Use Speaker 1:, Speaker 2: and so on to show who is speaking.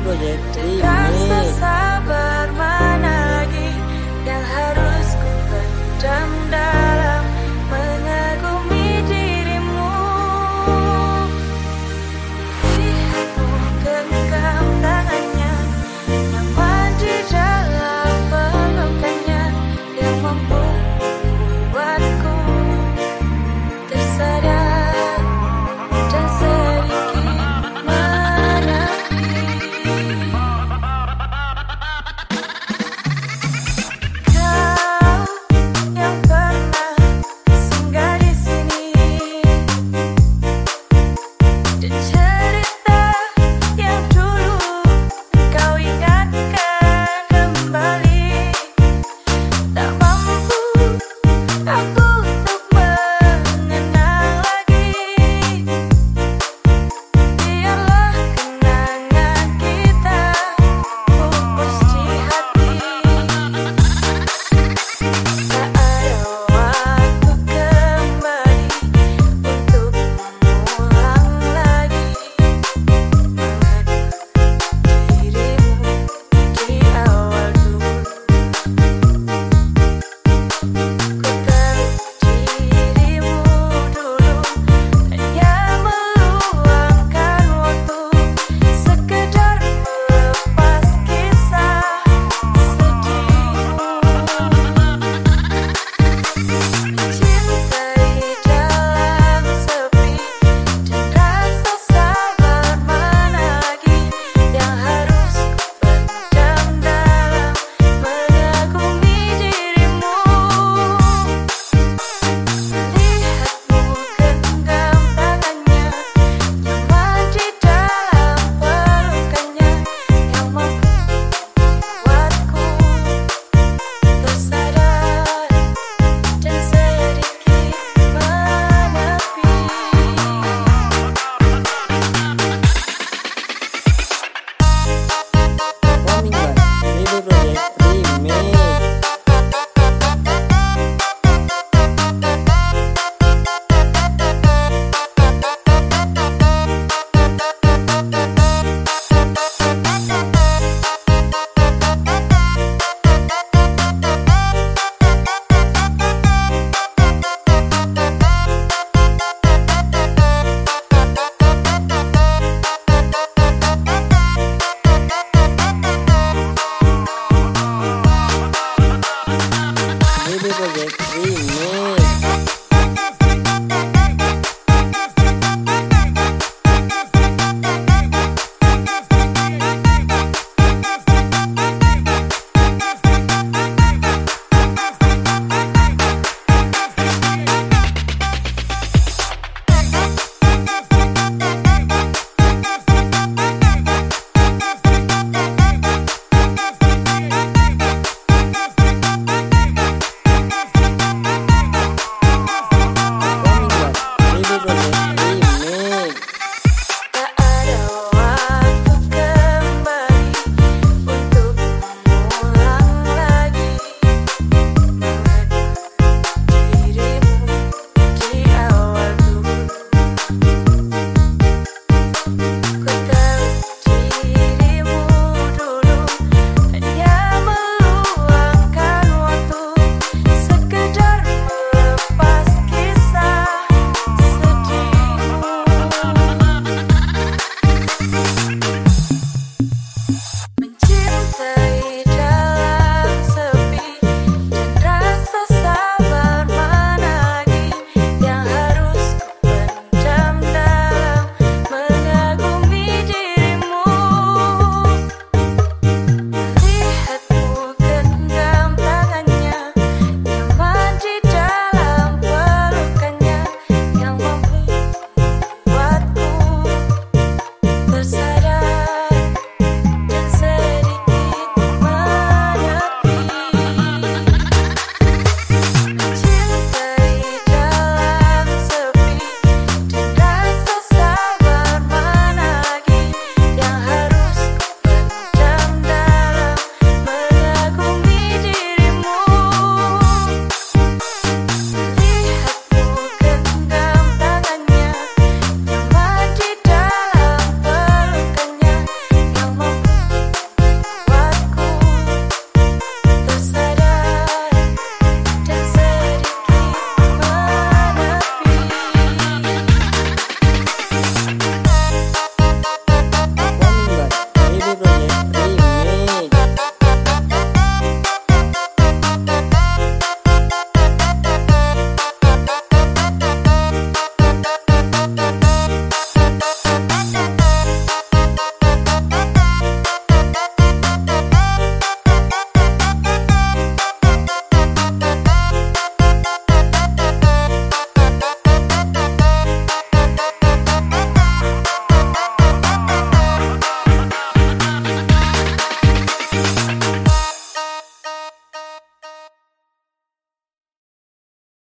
Speaker 1: project. Amen.